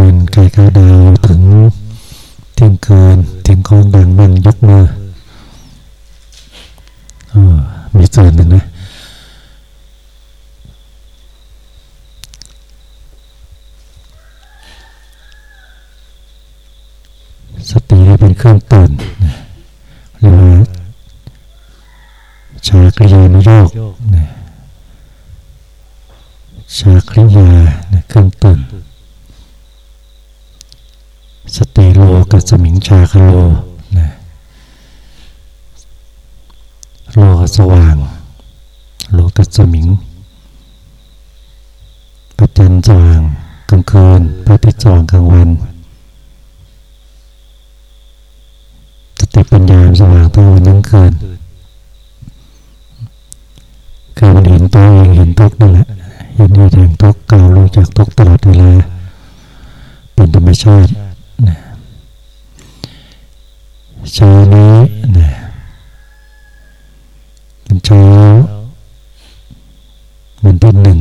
คืนใครเข้าดาวถึงเที่ยงคืนเที่ยงคองดังบ้างยกมือมีส่วนหนึ่งนะสติเป็นเครื่องตื่นเรียกว่าชากริยานุโยกชาคริยาเครื่องตื่นสติโล กับสมิงชาคโลนะโลกสว่าง โลกับสมิงพระจันทร์สว่างกลางคืนพระอาทิตย์สว่างกลางวันสติปัญญาสว่างทั้งวันทั้งคืนคือมันเห็นตัวเองเห็นทุกนั่นแหละเห็นเหตุแห่งทุกเก่าลงจากทุกตลอดเวลาเป็นธรรมชาตินะ เช้านี้นะเป็นเช้าวันที่หนึ่ง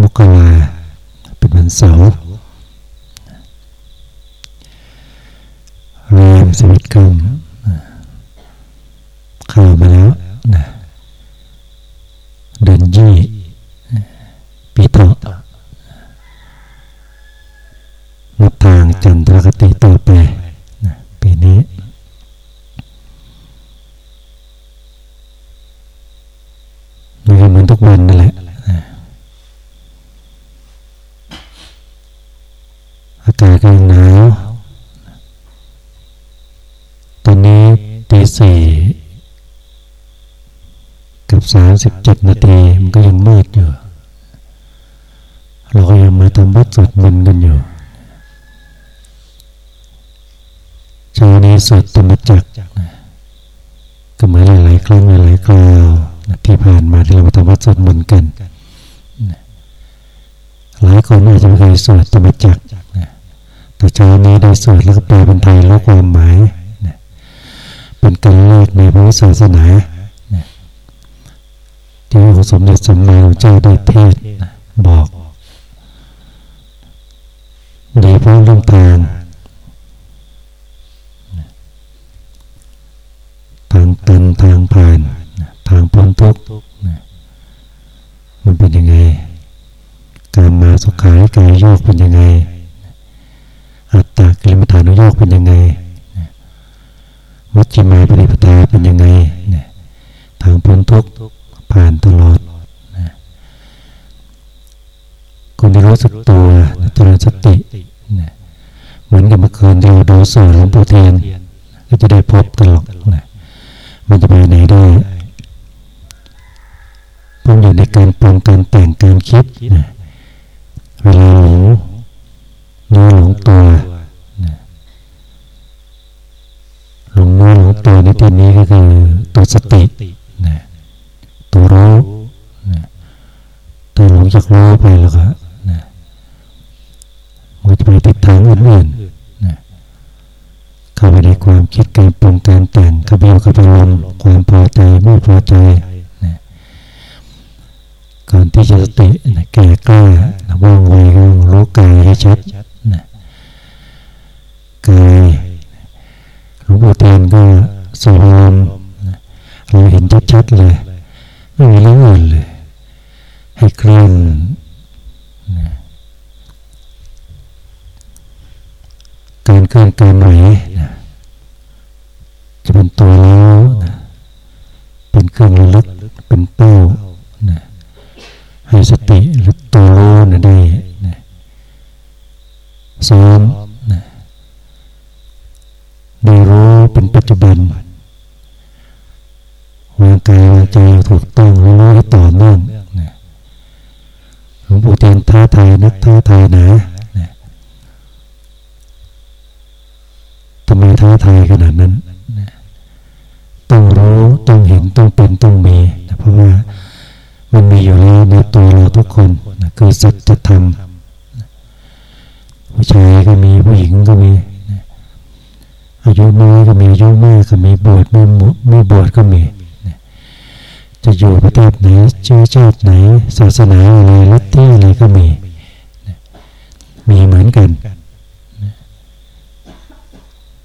มกราเป็นวันเสาร์แรมสวิตคำเข้ามาแล้วนะเดือนยี่ปีเถาะนับทางจันทรคติต่อไปนะปีนี้มันก็เหมือนทุกวันนั่นแหละอากาศก็ยังหนาว ตอนนี้ตีสี่กับ สามสิบเจ็ดนาทีมันก็ยังมืดอยู่ เราก็ยังมาทำวัดสวดมนต์กันอยู่เช้านี้สวดธรรมจักก็เหมือนหลายๆครั้งหลายๆคราวที่ผ่านมาที่เราทำวัดสวดมนต์กัน หลายคนอาจจะไม่เคยสวดธรรมจักแต่เช้านี้ได้สวดแล้วก็แปลเป็นไทยแล้วความหมายเป็นการแรกในพระศาสนา ที่องค์สมเด็จสัมมาสัมพุทธเจ้าได้เทศบอกดีพระเรื่องทางทางตันทางผ่าน ทางพ้นทุกข์มันเป็นยังไง การมาสุขายกายโยกเป็นยังไง อัตตากิลมฐานุโยกเป็นยังไงมัชฌิมาปฏิปทาเป็นยังไง ทางพ้นทุกข์ ผ่านตลอดนะคนที่รู้สึกตัวเจริญสติเหมือนกับเมื่อคืนที่เราดูสื่อหลวงปู่เทียนก็จะได้พบตลอดนะมันจะไปไหนได้ต้องอยู่ในการปรุงการแต่งการคิดนะเวลาหลงเนื้อหลงตัวหลงเนื้อหลงตัวในที่นี้ก็คือตัวสติ ถ้าหลงจากรู้ไปแล้วก็นะมันจะไปทิศทางอื่น กายวางใจถูกต้องรู้ให้ต่อเนื่องหลวงปู่เตียนท้าทายนักท้าทายนะนะทำไมท้าทายขนาดนั้นต้องรู้ต้องเห็นต้องเป็นต้องมีนะเพราะว่ามันมีอยู่แล้วในตัวเราทุกคนนะคือสัจธรรมผู้ชายก็มีผู้หญิงก็มีอายุน้อยก็มีอายุมากก็มีบวชไม่ไม่บวชก็มี จะอยู่ประเทศไหนเชื้อชาติไหน ศาสนาอะไรลัทธิอะไรก็มี มีเหมือนกัน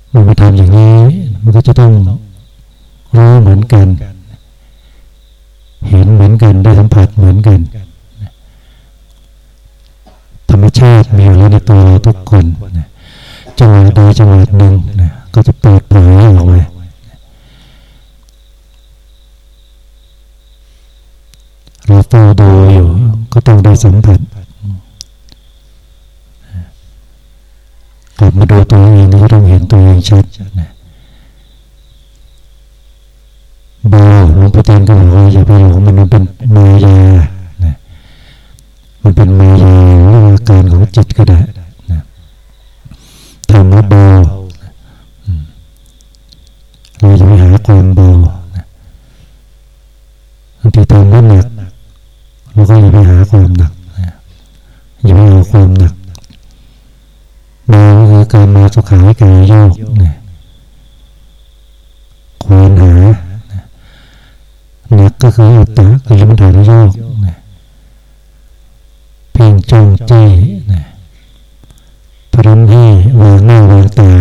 เมื่อมาทำอย่างนี้มันก็จะต้องรู้เหมือนกัน เห็นเหมือนกันได้สัมผัสเหมือนกัน ธรรมชาติมีอยู่แล้วในตัวเราทุกคนจังหวะใดจังหวะหนึ่งก็จะเปิดเผยออกมาเราเฝ้าดูอยู่ ก็ต้องได้สัมผัสกลับมาดูตัวเองก็ต้องเห็นตัวเองชัดนะเบาหลวงพ่อเตียนก็บอกว่าอย่าไปหลงมันมันเป็นมายานะมันเป็นมายาหรืออาการของจิตก็ได้นะทำให้เบาเราจะไปหาความเบาบางทีทำให้หนัก เราก็อย่าไปหาความหนักอย่าไปเอาความหนักมาคือการมาสุขาให้กายโยกนะควรหาหนักก็คืออัตตะคือลมฐานโยกนะเพ่งจ้องจี้นะพรันให้วางหน้าวางตา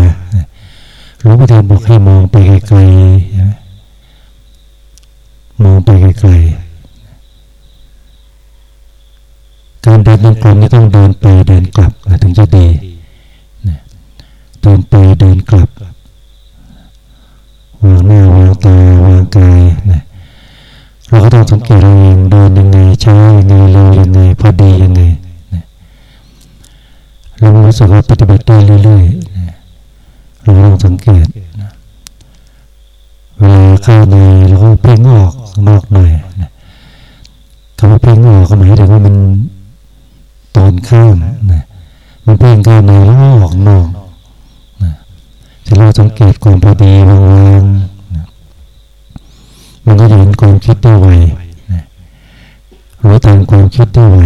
หลวงพ่อเทียนบอกให้มองไปไกลๆมองไปไกลๆ การมนี่ต้องเดินไปเดินกลับถึงจะดีเดินไปเดินกลับวางหน้าวางตาวางกายนะเราก็ต้องสังเกตเราเองเดินยังไงช้ายังไงเร็วยังไงพอดียังไงนะเรารู้สึกว่าปฏิบัติได้เรื่อยๆนะเราต้องสังเกตนะเวลาเข้าในเราก็เพ่งออกนอกหน่อยนะคำว่าเพ่งออกก็หมายถึงว่ามัน ตอนข้ามนะมันเพ่งเข้าในแล้วออกนอกนะถ้าเราสังเกตความพอดีวางๆนะมันก็จะเห็นความคิดได้ไวนะรู้ตางความคิดได้ไว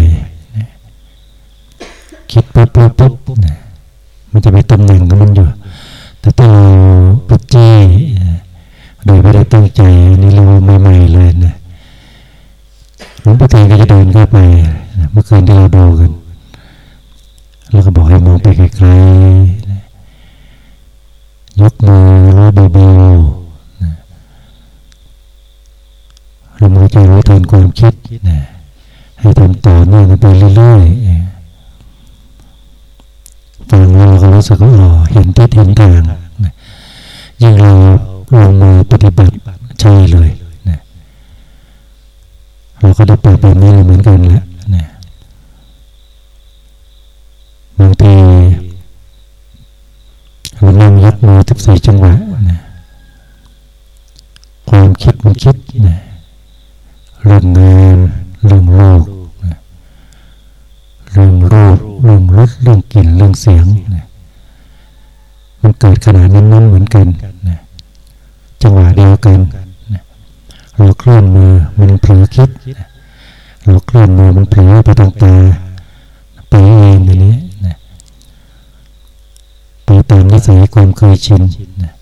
เห็นทิศเห็นทางนะยิ่งเราลงมือปฏิบัติใช่เลยนะเราก็ได้เปิดแบบนี้เหมือนกันแหละนะบางทีเรานั่งยกมือทุกสี่จังหวะนะความคิดมันคิดนะเรื่องงานเรื่องโลกเรื่องรูปเรื่องรสเรื่องกลิ่นเรื่องเสียงนะ มันเกิดขนาดนั้นๆเหมือนกันนะจังหวะเดียวกันนะเราเคลื่อนมือมันเผลอคิดนะเราเคลื่อนมือมันเผลอไปทางตาไปเองอย่างนี้นะไปตามนิสัยความเคยชินนะ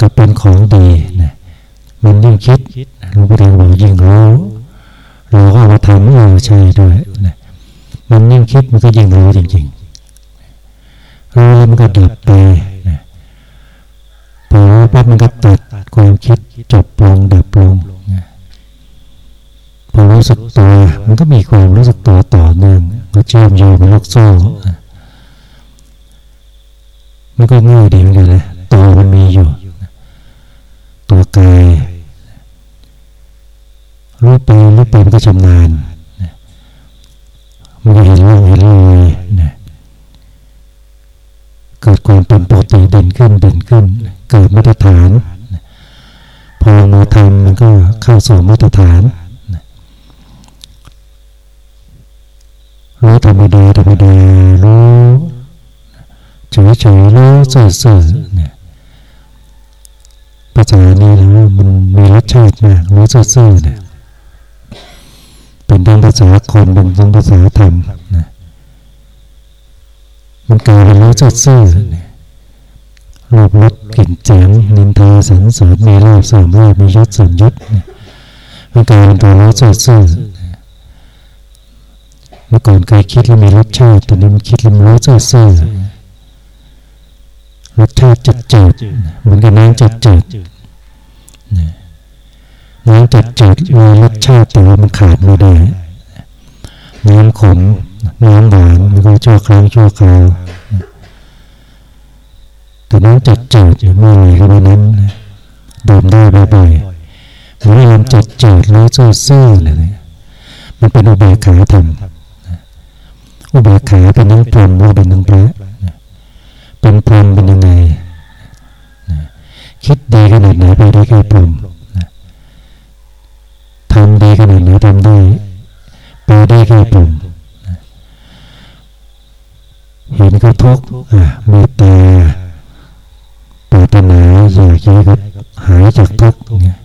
ก็เป็นของดีนะมันยิ่งคิดหลวงพ่อเทียนบอกยิ่งรู้เราก็เอามาทำเออใช่ด้วยนะมันยิ่งคิดมันก็ยิ่งรู้จริง ๆ รู้แล้วมันก็ดับไปนะพอรู้ปั๊บมันก็ตัดความคิดจบลงดับลงนะพอรู้สึกตัวมันก็มีความรู้สึกตัวต่อเนื่องก็เชื่อมโยงเป็นลูกโซ่มันก็ง่ายดีเหมือนกันนะตัวมันมีอยู่ ตัวกายรู้ไปรู้ไปมันก็ชำนาญมันก็เห็นร่องเห็นรอยนะเกิด ความเป็นปกติเด่นขึ้นเด่นขึ้น เกิดมาตรฐาน พอมาทำมันก็เข้าสู่มาตรฐานรู้ธรรมดาธรรมดารู้เฉยเฉยรู้สื่อๆเนี่ยภาษานี้แล้วมันมีรสชาติมากรู้สื่อๆเนี่ยเป็นทั้งภาษาคนเป็นทั้งภาษาธรรม มันกลายเป็นรู้สื่อๆเนี่ยรูปรสกลิ่นเสียงนินทาสรรเสริญมีลาบเสริมลาบมียศเสริมยศมันกลายเป็นตัวรู้สื่อเมื่อก่อนเคยคิดแล้วมีรสชาติตอนนี้มันคิดแล้วมันรู้ซื่อรสชาติจัดจืดเหมือนกับน้ำจัดจืดน้ำจัดจืดมีรสชาติแต่ว่ามันขาดไม่ได้น้ำขม น้ำหวานมันก็ชั่วครั้งชั่วคราวแต่น้ำจัดจืดเมื่อไรก็ไม่นั้นดื่มได้บ่อยๆหรือน้ำจัดจืดแล้ซื่อๆเลยมันเป็นอุเบกขาธรรมอุเบกขาเป็นนังพรหมว่าเป็นนังพระเป็นพรหมเป็นยังไงคิดดีขนาดไหนไปได้แค่พรหมทำดีขนาดไหนทำได้ไปได้แค่พรหม เห็นเขาทุกข์เมตตาปรารถนาอยากให้เขาหายจากทุกข์เนี่ย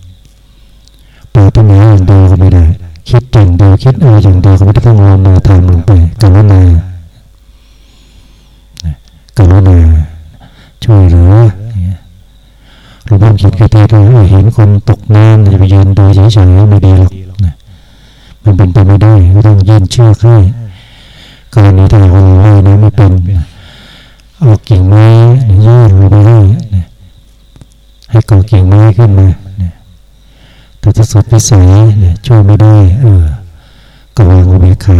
ปรารถนาอย่างเดียวก็ไม่ได้ คิดอย่างเดียวคิดอะไรอย่างเดียวก็ไม่ได้ต้องลงมาทำลงไปกรุณากรุณาช่วยเหลือหรือบางคิดกระเทศว่าเห็นคนตกน้ำจะไปยืนดูเฉยๆไม่ดีหรอกมันเป็นไปไม่ได้ก็ต้องยื่นเชือกให้ กรณีถ้าเราว่ายน้ำไม่เป็นเอากิ่งไม้ยื่นลงไปให้ให้ก่อกิ่งไม้ขึ้นมาแต่ถ้าสุดวิสัยช่วยไม่ได้เออก็วางอุเบกขา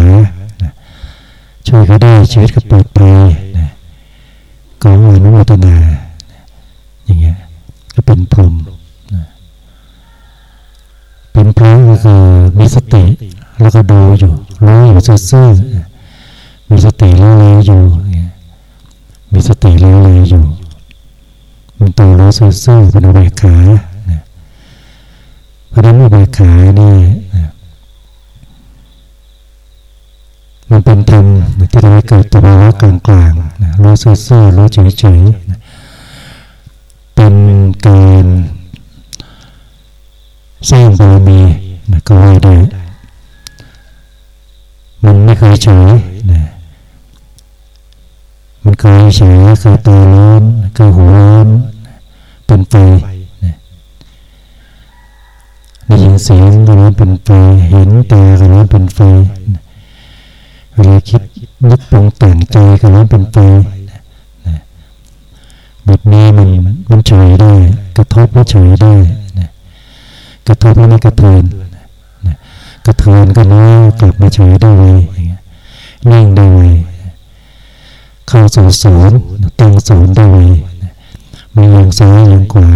ช่วยเขาได้ชีวิตก็ปลอดภัยก็อนุโมทนาอย่างเงี้ยก็เป็นพรหมเป็นพระก็คือมีสติแล้วก็ดูอยู่รู้อยู่ซื่อๆ มีสติแล้วเลยอยู่มีสติแล้วเลยอยู่มันตัวรู้ซื่อๆเป็นอุเบกขาเพราะนั้นอุเบกขานี่มันเป็นธรรมที่ทำให้เกิดตัวภาวะกลางๆรู้ซื่อๆรู้เฉยๆเป็นการสร้างบารมีก็ว่าได้มันไม่เคยเฉย นะมันเคยเฉยเคยตาร้อนเคยหัวร้อนเป็นไฟได้ยินเสียงก็ร้อนเป็นไฟเห็นตาก็ร้อนเป็นไฟเวลาคิดนึกปรุงแต่งใจก็ร้อนเป็นไฟแบบนี้มันมันเฉยได้ กระทบก็เฉยได้กระทบแล้วไม่กระเทือนกระเทือนก็น้อยกลับมาเฉยได้เลยนิ่งได้เลย เข้าสู่ศูนย์ตั้งศูนย์ได้เลยมีอย่างซ้ายเอียงขวา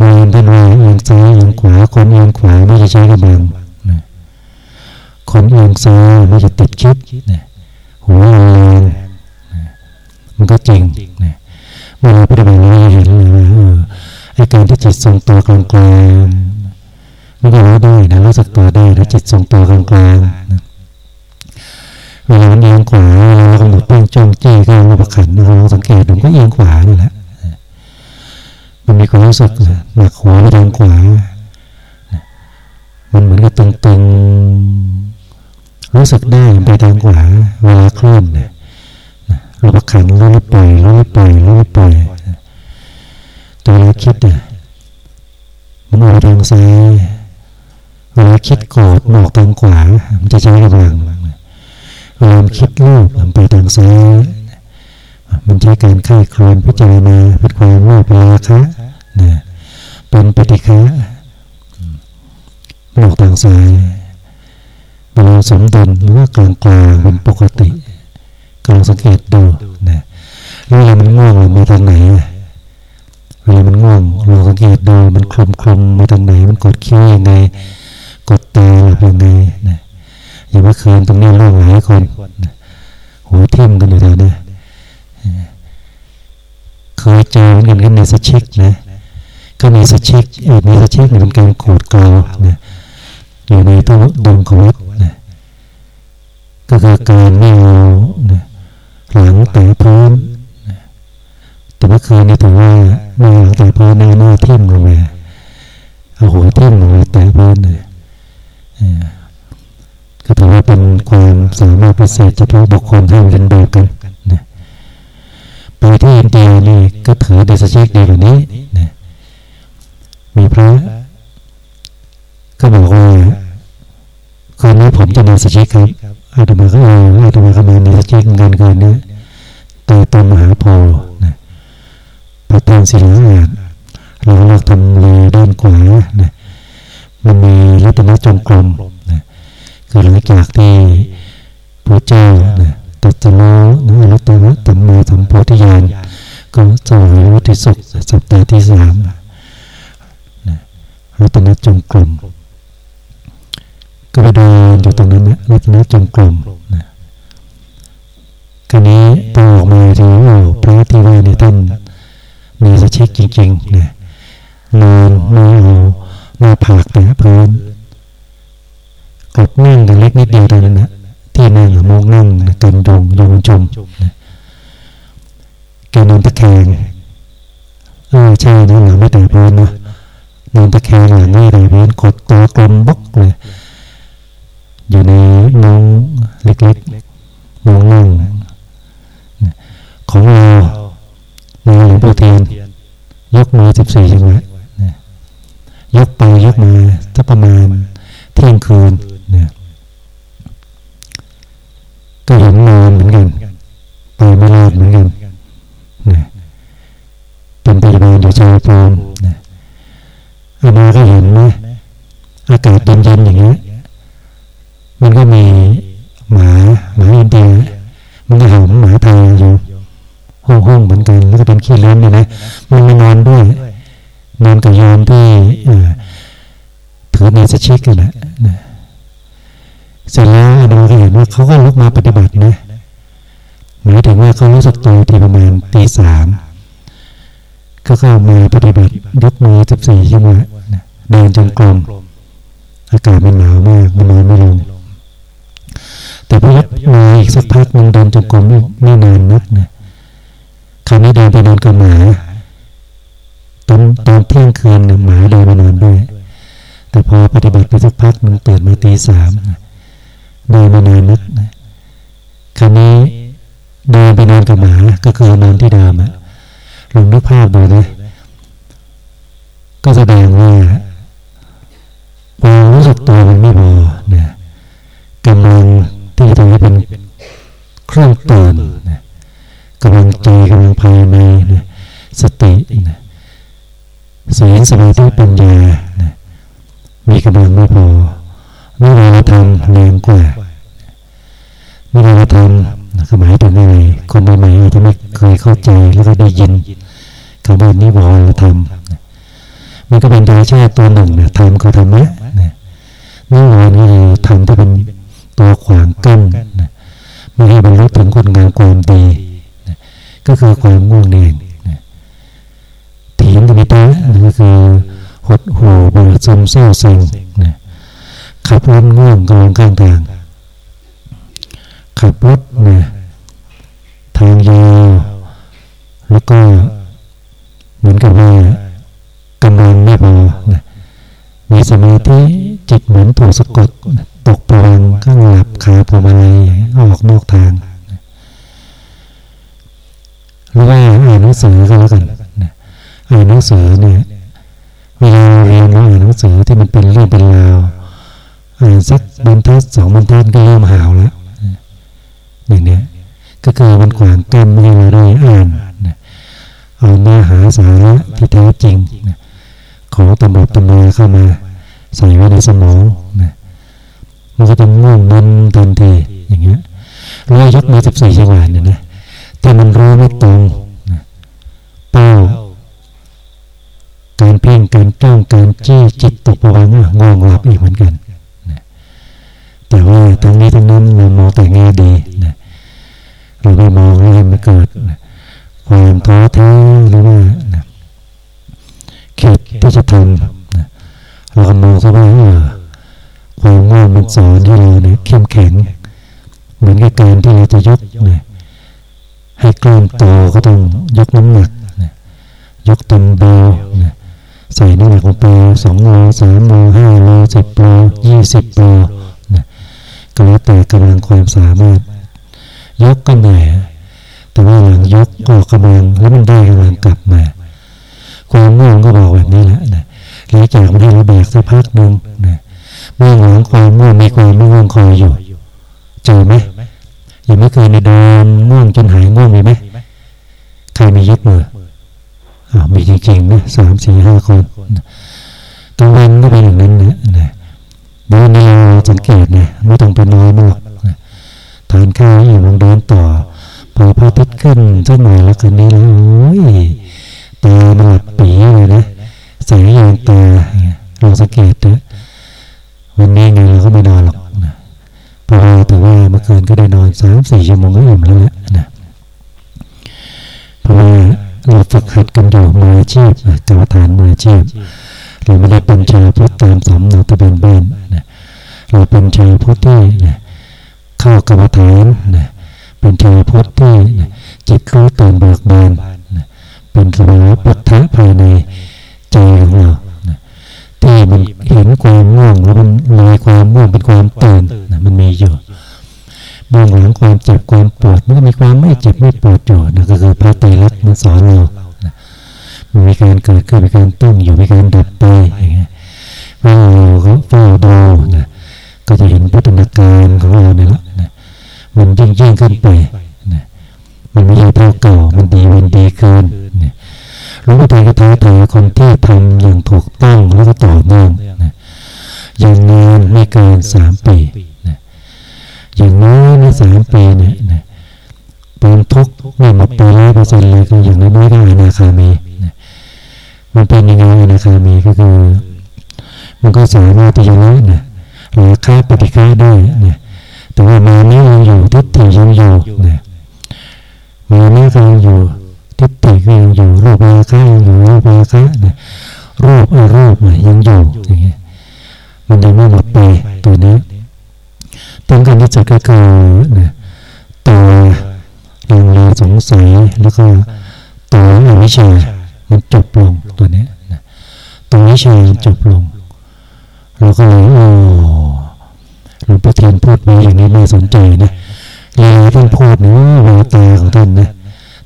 บางท่านว่าเอียงซ้ายเอียงขวา คนเอียงขวาไม่จะใช้กำลังคนเอียงซ้ายไม่จะติดคิดหัวแรงมันก็จริงเมื่อเราปฏิบัติเราเห็นเลยว่าไอการที่จิตทรงตัวกลางๆมันก็รู้ได้นะรู้สึกตัวได้แล้วจิตทรงตัวกลางๆ เวลามันเอียงขวาเรากำหนดเป้งจ้องจี้ก็รูปขันเราสังเกตมันก็เอียงขวานี่แหละมันมีความรู้สึกหนักหัวไปทางขวา มันเหมือนกับตึงๆ รู้สึกได้ไปทางขวา เวลาเคลื่อนรูปขันรู้ปล่อยรู้ปล่อยรู้ปล่อยตัวเราคิดอะมันออกทางซ้ายเวลาคิดโกรธหมอกทางขวา มันจะใช้กำลัง ลาคิดโลภมันไปทางซ้ายมันใช้การค่ายครวนพิจารณาเป็นความโลภเป็นราคะนะเป็นปฏิฆะหลอกทางซ้ายเวลาสมดุลหรือว่ากลางกลางเป็นปกติกลางสังเกตดูนะเวลามันง่วงมันมาทางไหนเวลามันง่วงลองสังเกตดูมันคลุมคลุมมาทางไหน มันกดคิ้วยังไง กดตาหลับยังไงนะ อย่างเมื่อคืนตรงนี้ร่วงหลายคนหัวทิ่มกันอยู่แถวนี้เคยเจอเหมือนกันกันในสชิกนะก็มีสชิกเออมีสชิกเป็นการขูดกลาวนะอยู่ในตู้ดงขวัตนะก็คือการไม่เอานะหลังแต่พื้นแต่เมื่อคืนนี่ถือว่าไม่เอาแต่พื้นหน้าหน้าทิ่มลงมาเอาหัวทิ่มลงมาแต่พื้นเลย ก็ถือว่าเป็นความสามารถพิเศษเฉพาะบุคคลที่เรียนแบบกันนะไปที่อินเดียนี่ก็ถือเดชชิกดีกว่านี้นะมีพระก็บอกว่าคืนนี้ผมจะเดชชิกครับอาตมาก็เอออาตมาก็มาเดชชิกเงินเกินนี้แต่ตนมหาโพนะเราตั้งศิลาอ่านเราเลือกทำเลด้านขวานะมันมีรัตนจงกรม คือหลังจากที่พระเจ้านะตัดโลนะอรัตนะตัมมาสัมโพธิญาณก็สวยวัติสุขสัปดาห์ที่สามนะรัตนจงกรมก็ไปเดินอยู่ตรงนั้นนะรัตนจงกรมนะคราวนี้พอออกมาทีโอ้พระที่ว่าในท่านมีสชิกจริงๆนะนอนไม่เอาหน้าผากแต่พื้น กดนั่งกันเล็กนิดเดียวเท่านั้นนะที่นั่งมองนั่งกันดงยงชมแกนอนตะแคงเออใช่นะหลังไม่แต่พื้นนะนอนตะแคงหลังไม่แต่พื้นกดตัวกลมบกเลยอยู่ในน้องเล็กๆมองนั่งของเราในหลวงปู่เทียนยกมือสิบสี่จังหวะยกไปยกมาถ้าประมาณเที่ยงคืนนะ ก็เห็นนอนเหมือนกันไปไม่รอดเหมือนกันนะเป็นพยาบาลอยู่ชายภูมินะอามาก็เห็นไหมอากาศเย็นๆอย่างเงี้ยมันก็มีหมาหมาอินเดียมันก็เห่าหมาไทยอยู่ห้องห้องเหมือนกันแล้วก็เป็นขี้เลื้อนเนี่ยนะมันมานอนด้วยนอนกับโยมที่ถือในสชิกกันแหละ เสร็จแล้วอาดูก็เห็นว่าเขาก็ลุกมาปฏิบัตินะหมายถึงว่าเขารู้สึกตัวที่ประมาณตีสามก็เข้ามาปฏิบัติยกมือสิบสี่ชั่วโมงเดินจงกรมอากาศมันหนาวมากมันนอนไม่ลงแต่พอยับมาอีกสักพักหนึ่งเดินจงกรมไม่ไม่นานนักนะคราวนี้เดินไปนอนกับหมาตอนตอนเที่ยงคืนหมาเดินมานอนด้วย แต่พอปฏิบัติไปสักพักมันเปิดมาตีสามเดินมานานนักนะคราวนี้เดินไปนอนกับหมา ก็คือนอนที่เดิมอะลองนึกภาพดูนะ ก็แสดงว่าความรู้สึกตัวมันไม่พอนะกำลังที่ทำให้เป็นเครื่องตื่นนะกำลังใจกำลังภายในนะสตินะศีลสมาธิปัญญานะมีกำลังไม่พอ แรงกว่าเมื่อเราทำคือหมายถึงอะไรคนใหม่ๆอาจจะไม่เคยเข้าใจแล้วก็ได้ยินคำว่านิวรธรรมมันก็เป็นธรรมชาติตัวหนึ่งนะธรรมคือธรรมะนะนิวรณ์ก็คือธรรมที่เป็นตัวขวางกั้นนะไม่ให้บรรลุถึงคุณงามความดีนะก็คือความง่วงเองนะถีนมิตะนั่นก็คือหดหู่เบื่อซึมเศร้าซึงนะ ขับรถง่วงกลงข้างทาง ขับรถนะทางยาวแล้วก็เหมือนกับว่ากำลังไม่พอนะมีสมาธิจิตเหมือนถูกสะกดตกปวังก็หลับคาพวงมาลัยออกนอกทางหรือว่าอ่านหนังสือก็แล้วกันอ่านหนังสือเนี่ยเวลาเรียนเราอ่านหนังสือที่มันเป็นเรื่องเป็นราว สักบรรทัดสองบรรทัดก็เริ่มหาวแล้วอย่างเนี้ยก็คือมันขวางกั้นไม่ให้เราได้อ่านเอาเนื้อหาสาระที่แท้จริงของตำรวจตำราเข้ามาใส่ไว้ในสมองนะมันก็จะง่วงมันทันทีอย่างเงี้ยร้อยยกมือสิบสี่จังหวะเนี่ยนะแต่มันรู้ไม่ตรงนะเป้าการเพ่งการจ้องการจี้จิตตกประวังง่วงหลับอีกเหมือนกัน แต่ว่าทั้งนี้ทั้งนั้นเรามองแต่แง่ดีนะเราไม่มองให้มันเกิดนะความท้อแท้หรือว่านะคิดที่จะทำนะเรามองซะว่าความง่วงมันสอนให้เราเนี่ยเข้มแข็ง เหมือนกับการที่เราจะยกนะให้กล้ามโตก็ต้องยกน้ำหนักนะยกตัมเบลนะใส่น้ำหนักลงไปสองโลสามโลห้าโลสิบโลยี่สิบโล ก็แล้วแต่กำลังความสามารถ ยกก็เหนื่อยแต่ว่าหลังยกก็กำลังแล้วมันได้กำลังกลับมา ความง่วงก็บอกแบบนี้แหละนะหลังจากมันให้เราแบกสักพักหนึ่งนะเมื่อหลังความง่วงมีความไม่ง่วงคอยอยู่ เจอไหมยังไม่เคยในเดินง่วงจนหายง่วงมีไหมใครมียึดมือมีจริงๆนะสามสี่ห้าคนกลางวันก็เป็นอย่างนั้นนะ นะเดินเราสังเกตนะไม่ต้องไปนอนหรอกทานข้าวอยู่มองเดินต่อพอพระอาทิตย์ขึ้นสักหน่อยแล้วคืนนี้แล้วโอ้ยตามันหลับปีเลยนะแสงยางตาเราสังเกตนะวันนี้ไงเราก็ไม่นอนหรอกนะเพราะแต่ว่าเมื่อคืนก็ได้นอนสามสี่ชั่วโมงก็อิ่มแล้วแหละนะเพราะว่าเราฝึกหัดกันอยู่มืออาชีพกรรมฐานมืออาชีพ เราไม่ได้เป็นชาวพุทธตามสำเนาทะเบียนบ้านนะเราเป็นชาวพุทธที่นะเข้ากรรมฐานนะเป็นชาวพุทธที่นะจิตรู้ตื่นเบิกบานนะเป็นสภาวะพุทธะภายในใจของเรานะที่มันเห็นความง่วงแล้วมันลอยความง่วงเป็นความตื่นนะมันมีอยู่เบื้องหลังความเจ็บความปวดมันก็มีความไม่เจ็บไม่ปวดอยู่นะก็คือพระไตรลักษณ์มันสอนเรา มีการเกิดขึ้นมีการตั้งอยู่มีการดับไปอย่างเงี้ยว่าเราเฝ้าดูนะก็จะเห็นพัฒนาการของเราเนี่ยละนะมันยิ่งยิ่งขึ้นไปนะมันไม่ใช่เท่าเก่ามันดีวันดีเกินนะหลวงพ่อไตรก็ท้าทายคนที่ทำอย่างถูกต้องแล้วก็ต่อเนื่องนะอย่างนานไม่เกินสามปีนะอย่างน้อยในสามปีเนี่ยนะเป็นทุกข์ไม่หมดไปร้อยเปอร์เซ็นต์เลยก็อย่างน้อยๆก็อนาคามี มันเป็นยังไงอนาคามีก็คือ มันก็สามารถที่จะละนะราคาปฏิฆาได้นะแต่ว่ามานี้ยังอยู่ทิฏฐิยังอยู่นะมานี้ก็ยังอยู่ทิฏฐิก็ยังอยู่รูปราคะยังอยู่รูปราคะนะรูปอรูปยังอยู่อย่างเงี้ยมันยังไม่หมดไปตัวนี้ต้องการที่จะก็คือนะตัวลังเลสงสัยแล้วก็ตัวอวิชชา มันจบลงตัวนี้นะตัววิชาจบลง เราก็เลยโอ้หลวงพ่อเทียนพูดมาอย่างนี้น่าสนใจนะเวลาท่านพูดนะแววตาของท่านนะ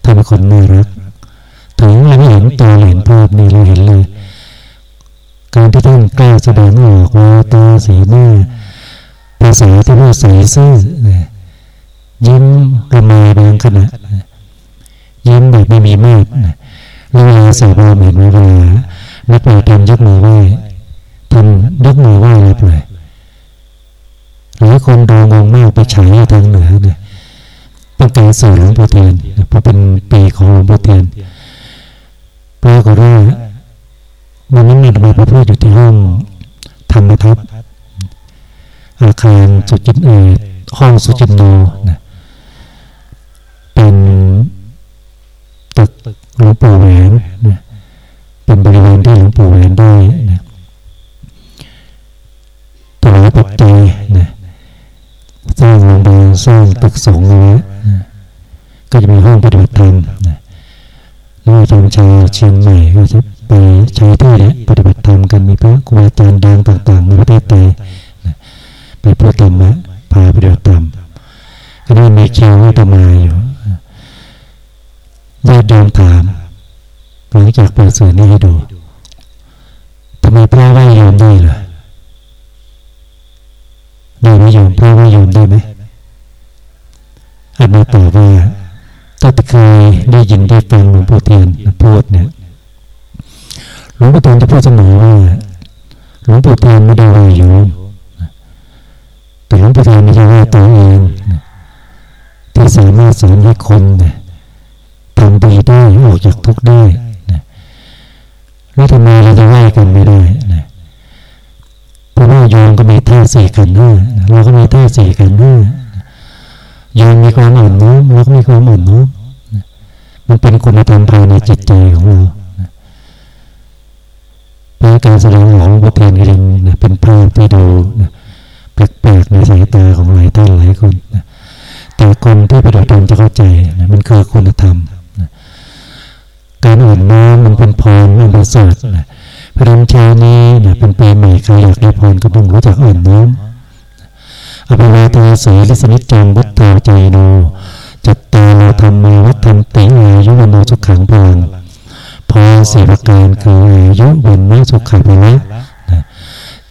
ท่านเป็นคนน่ารักถึงเราไม่เห็นตัวเห็นภาพนี่เราเห็นเลย การที่ท่านกล้าแสดงออกแววตาสีหน้าภาษาที่พูดใส่ซื่อนะยิ้มระมายบางขณะยิ้มแบบไม่มีเมฆนะ แล้วเวลาสอบเราเห็นเวลานักปฏิธรรมยกมือไหว้ทำยกมือไหว้รับเลยหลายคนดูงงมากไปฉายทางเหนือเนี่ยต้องการสื่อหลวงพ่เทียนเพราะเป็นปีของหลวงพ่เทียนปรากฏว่ามันนั้นมีมาปพูดอยู่ที่ห้องธรรมทัศน์อาคารสุจิตเอห้องสุจิตโนนะเป็น ตึกหลวงปู่แหวนนะเป็นบริเวณที่หลวงปู่แหวนได้นะถวายปัจจัยนะสร้างโรงพยาบาลสร้างตึกสงฆ์เอาไว้นะก็จะมีห้องปฏิบัติธรรมนะแล้วอาจารย์ชาวเชียงใหม่ก็จะไปใช้ที่นี้ปฏิบัติธรรมกันมีพระครูอาจารย์ดังต่างๆในประเทศไทยนะไปพูดธรรมะพาปฏิบัติธรรมก็ได้มีคิวให้ตมาอยู่ ญาติโยมถามหลังจากเปิดสื่อนี้ให้ดูทำไมพระไหว้โยมได้เหรอได้ไหมโยมพระไหว้โยมได้ไหมอันมาตอบว่าถ้าเคยได้ยินได้ฟังหลวงพ่อเทียนพูดเนี่ยหลวงพ่อเทียนจะพูดเสมอว่าหลวงพ่อเทียนไม่ได้ไหว้โยมแต่หลวงพ่อเทียนไม่ใช่ว่าตัวเองที่สามารถสอนให้คนนะ ทำดีได้ออกจากทุกข์ได้นะแล้วทำไมเราจะไหว้กันไม่ได้นะเพราะว่าโยมก็มีท่าสี่กันห้าเราก็มีท่าสี่กันห้าโยมมีความอ่อนน้อมเราก็มีความอ่อนน้อมมันเป็นคุณธรรมภายในจิตใจของเราเป็นการแสดงของพระเทียนกรินนะเป็นภาพที่ดูนะแปลกๆในสายตาของหลายท่านหลายคนนะแต่คนที่ปฏิบัติธรรมจะเข้าใจนะมันคือคุณธรรม การอ่อนน้อมมันเป็นพรมันเป็นศาสตร์นะพระรำเช้านี้นะเป็นปีใหม่ใครอยากได้พรก็ต้องรู้จักอ่อนน้อมอภิวาทาสีลิสนิจจังวัตตาใจโนจัตตาโลธรรมาวัฒนติอายุวโนสุขังพลังพรสี่ประการคืออายุวันนสุขภาละนะ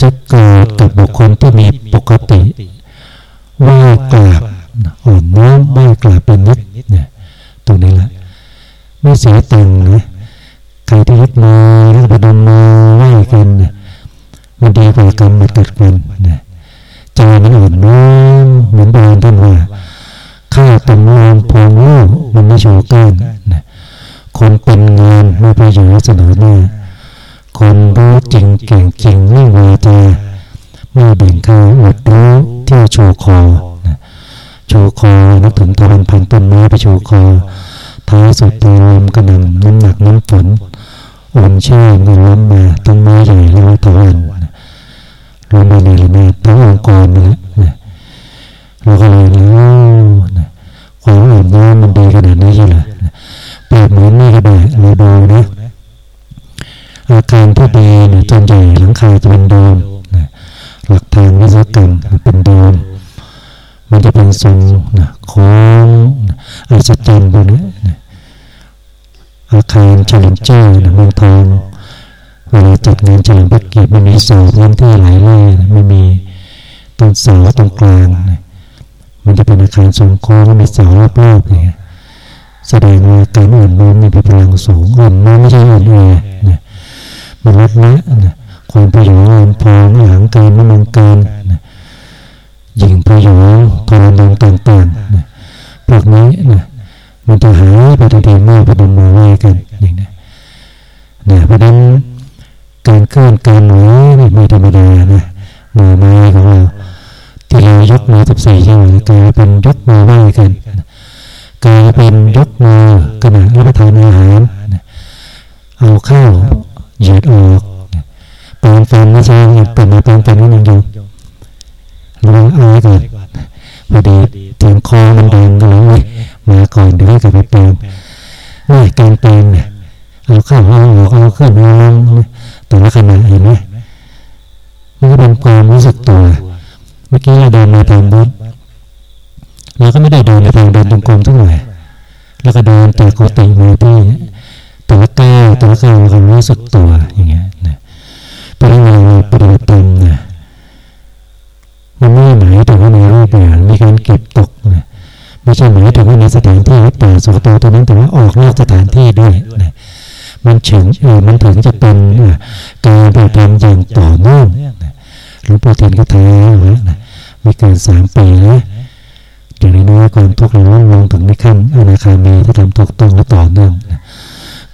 จะเกิดกับบุคคลที่มีปกติไหว้กราบอ่อนน้อมไหว้กราบเป็นนิดเนี่ยตรงนี้แหละ ไม่เสียตังค์นะใครที่ยึดมือแล้วไปดมมือไหว้กันนะมันดีกว่ากรรมมาตัดกันนะใจมันอ่อนน้อมเหมือนโบราณท่านว่าข้าตำลองพองลูกมันไม่โชว์ก้านนะคนเป็นงานไม่ไปอยู่เสนอหน้าคนรู้จริงเก่งจริงไม่วาจาไม่แบ่งข้าวอดรู้ที่โชว์คอนะโชว์คอนักถึงตะวันพันต้นไม้ไปโชว์คอ ท้าสุดตาลมกระหน่ำน้ำหนักน้ำฝนอุ่นแช่เงินล้มมาต้นไม้ใหญ่แล้วตะวันรวมไปในระนาดทั้งองค์กรนี่แหละเราก็เลยนะความอ่อนน้อมมันดีขนาดนี้ใช่ไหมเปรียบเหมือนนี่ก็ได้เราดูนะอาคารที่ดีเนี่ยจนใหญ่หลังคาจะเป็นโดมนะหลักทางวิศวกรรมเป็นโดมมันจะเป็นทรงนะโค้งอาศจรรย์พวนี้ อาคารเฉลิมเจ้านะเมืองทองเวลาจัดงานเฉลิมพระเกียรติมันมีเสาพื้นที่หลายไร่ไม่มีต้นเสาตรงกลางนะมันจะเป็นอาคารทรงโค้งมีเสารอบๆเนี่ยแสดงว่าการอ่อนน้อมมีพลังสูงอ่อนน้อมไม่ใช่อ่อนแอนะมันลดละนะความประโยชน์อ่อนพองหลังการไม่มันการนะยิงประโยชน์ทรมานต่างๆนะพวกนี้นะ มันจะหายไปทันทีเมื่อประดมมือไหว้กันอย่างนี้นะเพราะนั้นการเคลื่อนการไหวนี่ไม่ธรรมดานะมือไม้ของเราที่เรายกมือสิบสี่จังหวะกลายเป็นยกมือไหว้กันกลายเป็นยกมือขณะรับประทานอาหารเอาข้าวเหยียดออกปานฟันไม่ใช่เปิดมาปานฟันก็ยังอยู่ระวังอายก่อนพอดีเสียงคอมันดังก็เลย มาก่อนเดี๋ยวให้กลับไปแปลงนี่การแปลงเนี่ยเอาข้าวเอาออกเอาขึ้นเอาลงแต่ละขณะเห็นไหมมันก็เป็นความรู้สึกตัว เมื่อกี้เราเดินมาทางบุญเราก็ไม่ได้เดินในทางเดินตรงกลมทั้งหลายแล้วก็เดินแต่กุฏิมาที่แต่ละก้าวแต่ละก้าวเราก็รู้สึกตัวอย่างเงี้ยนะเพราะนั้นเราปฏิบัติธรรมนะมันไม่หมายถึงว่าในรูปแบบมีการเก็บ ไม่ใช่หมายถึงว่าในสถานที่ป่าสุขโตตัวนั้นแต่ว่าออกนอกสถานที่ด้วยนะมันถึงเออมันถึงจะเป็นการปฏิบัติอย่างต่อเนื่องหลวงปู่เทียนก็ท้าไว้นะไม่เกินสามปีนะอย่างน้อยความทุกข์เราลงถึงในขั้นอนาคามีที่ทำถูกต้องและต่อเนื่องนะ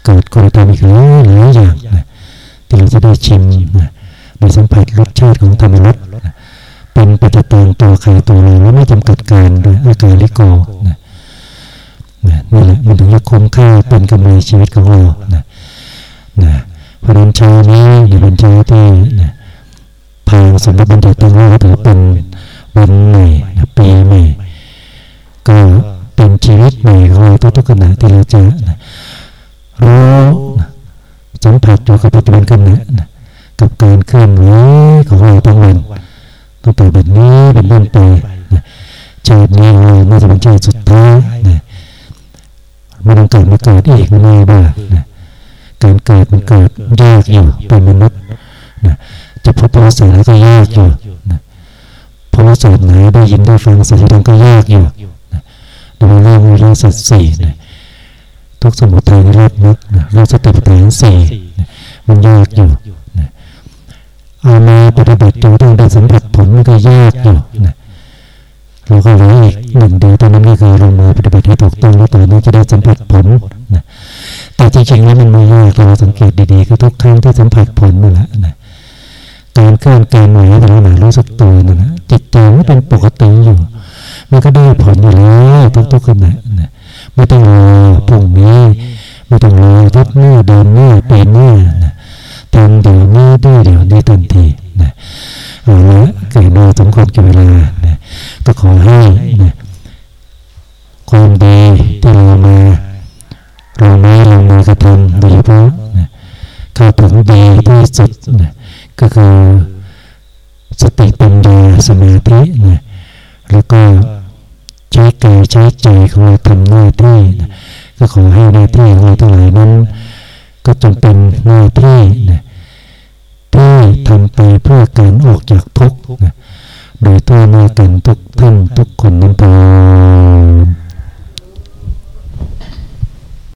เกิดคุณธรรมอีกหลายหลายอย่างนะที่เราจะได้ชิมนะได้สัมผัสรสชาติของธรรมรสนะ เป็นปัจจุบันตัวใครตัวเราและไม่จำกัดการโดยอาการลิโกนะนะนี่แหละมันถึงจะคุ้มค่าเป็นกำไรชีวิตของเรานะนะเพราะนั้นเช้านี้เป็นเช้าที่นะทางสมเด็จบัณฑิตตั้งว่าถือเป็นวันใหม่นะปีใหม่ก็เป็นชีวิตใหม่ของเราทุกๆขณะที่เราเจะนะรู้นะสัมผัสอยู่กับปัจจุบันขณะนะกับการเคลื่อนไหวของเราทั้งวัน ตั้งแต่แบบนี้เป็นต้นไปนะชาตินี้เราน่าจะเป็นชาติสุดท้ายนะไม่ต้องเกิดมาเกิดอีกไม่ได้บ้านะการเกิดมันเกิดยากอยู่เป็นมนุษย์นะจะพบพระศาสนาก็ยากอยู่นะพราะว่าศาสนาได้ยินได้ฟังสิ่งต่างก็ยากอยู่โดยเรื่องเรื่องสัตว์สี่นะทุกสมุทัยรอบนึกนะเรื่องสติปัฏฐานสี่นะมันยากอยู่นะเอามาปฏิบัติจนต้องได้สัมผัส ผลมันก็ยากอยู่นะเราก็เหลืออีกหนึ่งเดียวตอนนั้นก็คือลงมือปฏิบัติให้ถูกต้องแล้วต่อนี้จะได้สัมผัสผลนะแต่จริงๆแล้วมันไม่ยากเราสังเกตดีๆคือทุกครั้งที่สัมผัสผลนั่นแหละนะการเคลื่อนการไหวแต่ละหนารู้สึกตัวนั่นนะจิตใจมันเป็นปกติอยู่ มันก็ได้ผลอยู่แล้วทุกๆขณะนะไม่ต้องรอพรุ่งนี้ไม่ต้องรอทุกหน้าเดินหน้าปีหน้านะทำเดี๋ยวนี้ด้วยเดี๋ยวนี้ทันทีนะเอาละ เกิดมาสมควรกับเวลานะก็ขอให้นะความดีที่เรามาเราไม่ลงมือกระทำโดยเฉพาะนะเข้าถึงดีที่สุดนะก็คือสติปัญญาสมาธินะแล้วก็ใช้กายใช้ใจของเราทำหน้าที่นะก็ขอให้หน้าที่ของเราทั้งหลายนั้น ก็จงเป็นหน้าที่นะ ที่ทำไปเพื่อการออกจากทุกข์โดยตัวหน้ากันทุกท่านทุกคนนั้นเอง